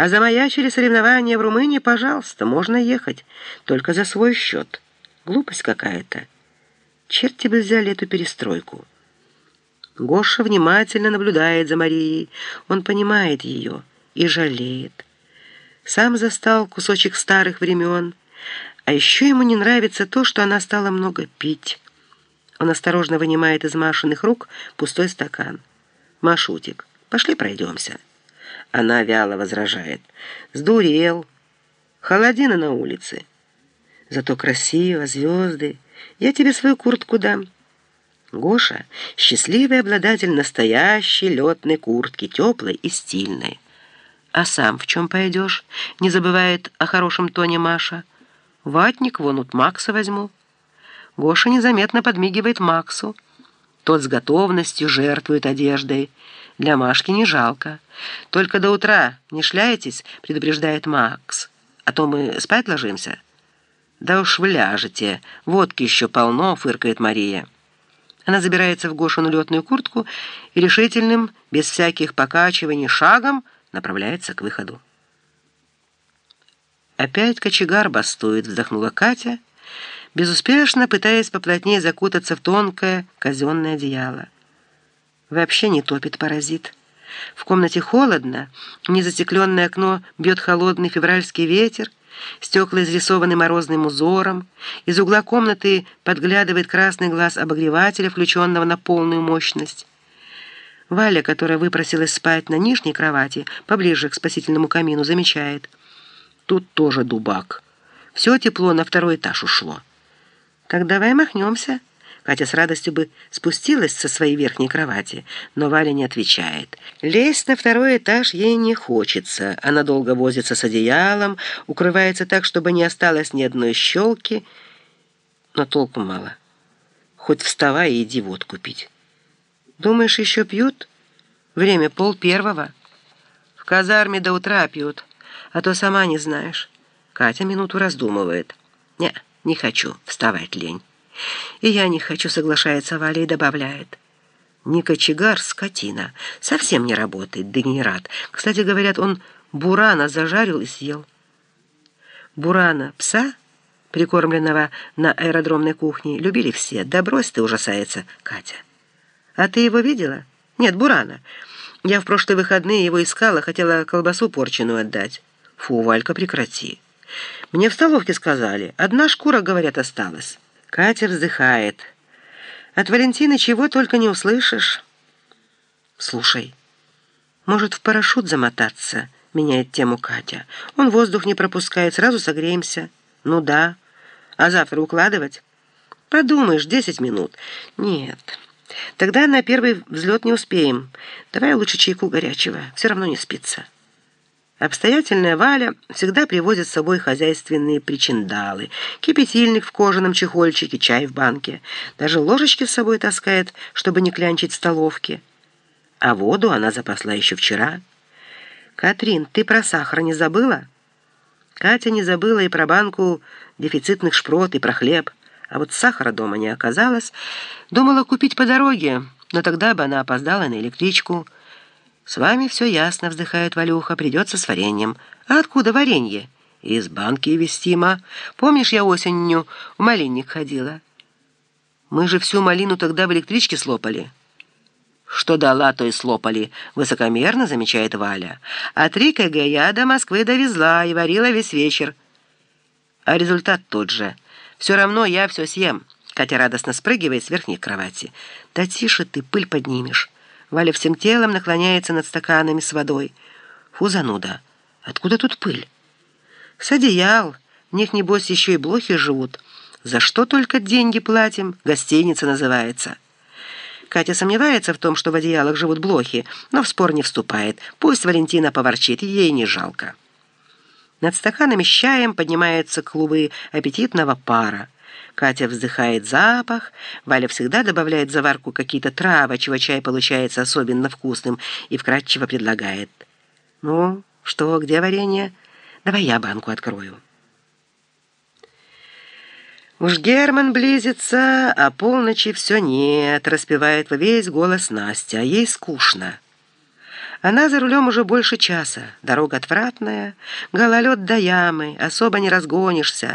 А замаячили соревнования в Румынии, пожалуйста, можно ехать, только за свой счет. Глупость какая-то. Черти бы взяли эту перестройку. Гоша внимательно наблюдает за Марией. Он понимает ее и жалеет. Сам застал кусочек старых времен. А еще ему не нравится то, что она стала много пить. Он осторожно вынимает из Машиных рук пустой стакан. «Машутик, пошли пройдемся». Она вяло возражает. «Сдурел. Холодина на улице. Зато красиво, звезды. Я тебе свою куртку дам». Гоша — счастливый обладатель настоящей летной куртки, теплой и стильной. «А сам в чем пойдешь?» — не забывает о хорошем тоне Маша. «Ватник вон от Макса возьму». Гоша незаметно подмигивает Максу. Тот с готовностью жертвует одеждой. Для Машки не жалко. «Только до утра не шляетесь?» — предупреждает Макс. «А то мы спать ложимся». «Да уж вы. Водки еще полно», — фыркает Мария. Она забирается в Гошину летную куртку и решительным, без всяких покачиваний, шагом направляется к выходу. «Опять кочегар бастует», — вздохнула Катя, безуспешно пытаясь поплотнее закутаться в тонкое казенное одеяло. Вообще не топит паразит. В комнате холодно, незастекленное окно бьет холодный февральский ветер, стекла изрисованы морозным узором, из угла комнаты подглядывает красный глаз обогревателя, включенного на полную мощность. Валя, которая выпросилась спать на нижней кровати, поближе к спасительному камину, замечает. Тут тоже дубак. Все тепло на второй этаж ушло. «Так давай махнемся». Катя с радостью бы спустилась со своей верхней кровати, но Валя не отвечает. Лезть на второй этаж ей не хочется. Она долго возится с одеялом, укрывается так, чтобы не осталось ни одной щелки, но толку мало. Хоть вставай и иди водку пить. Думаешь, еще пьют? Время пол первого. В казарме до утра пьют, а то сама не знаешь. Катя минуту раздумывает. Не, не хочу, вставать лень. И я не хочу, соглашается Валя и добавляет. Не кочегар, скотина. Совсем не работает, дегенерат. Кстати, говорят, он бурана зажарил и съел. Бурана, пса, прикормленного на аэродромной кухне, любили все. Да брось ты, ужасается Катя. А ты его видела? Нет, бурана. Я в прошлые выходные его искала, хотела колбасу порченую отдать. Фу, Валька, прекрати. Мне в столовке сказали, одна шкура, говорят, осталась. Катя вздыхает. От Валентины чего только не услышишь. Слушай, может, в парашют замотаться? Меняет тему Катя. Он воздух не пропускает, сразу согреемся. Ну да. А завтра укладывать? Подумаешь, десять минут. Нет. Тогда на первый взлет не успеем. Давай лучше чайку горячего. Все равно не спится. Обстоятельная Валя всегда привозит с собой хозяйственные причиндалы, кипятильник в кожаном чехольчике, чай в банке. Даже ложечки с собой таскает, чтобы не клянчить в столовке. А воду она запасла еще вчера. «Катрин, ты про сахар не забыла?» Катя не забыла и про банку дефицитных шпрот, и про хлеб. А вот сахара дома не оказалось. Думала купить по дороге, но тогда бы она опоздала на электричку. «С вами все ясно», — вздыхает Валюха, — «придется с вареньем». «А откуда варенье?» «Из банки вестима. Помнишь, я осенью в малинник ходила?» «Мы же всю малину тогда в электричке слопали». «Что дала, то и слопали», — высокомерно замечает Валя. «А три кг я до Москвы довезла и варила весь вечер». А результат тот же. «Все равно я все съем». Катя радостно спрыгивает с верхней кровати. «Да тише ты, пыль поднимешь». Валя всем телом наклоняется над стаканами с водой. Фу, зануда, откуда тут пыль? С одеял, в них, небось, еще и блохи живут. За что только деньги платим? Гостиница называется. Катя сомневается в том, что в одеялах живут блохи, но в спор не вступает. Пусть Валентина поворчит, ей не жалко. Над стаканами с чаем поднимаются клубы аппетитного пара. Катя вздыхает запах, Валя всегда добавляет заварку какие-то травы, чего чай получается особенно вкусным, и вкратчиво предлагает. «Ну, что, где варенье? Давай я банку открою». Уж Герман близится, а полночи все нет, распевает во весь голос Настя, а ей скучно. Она за рулем уже больше часа. Дорога отвратная, гололед до ямы, особо не разгонишься.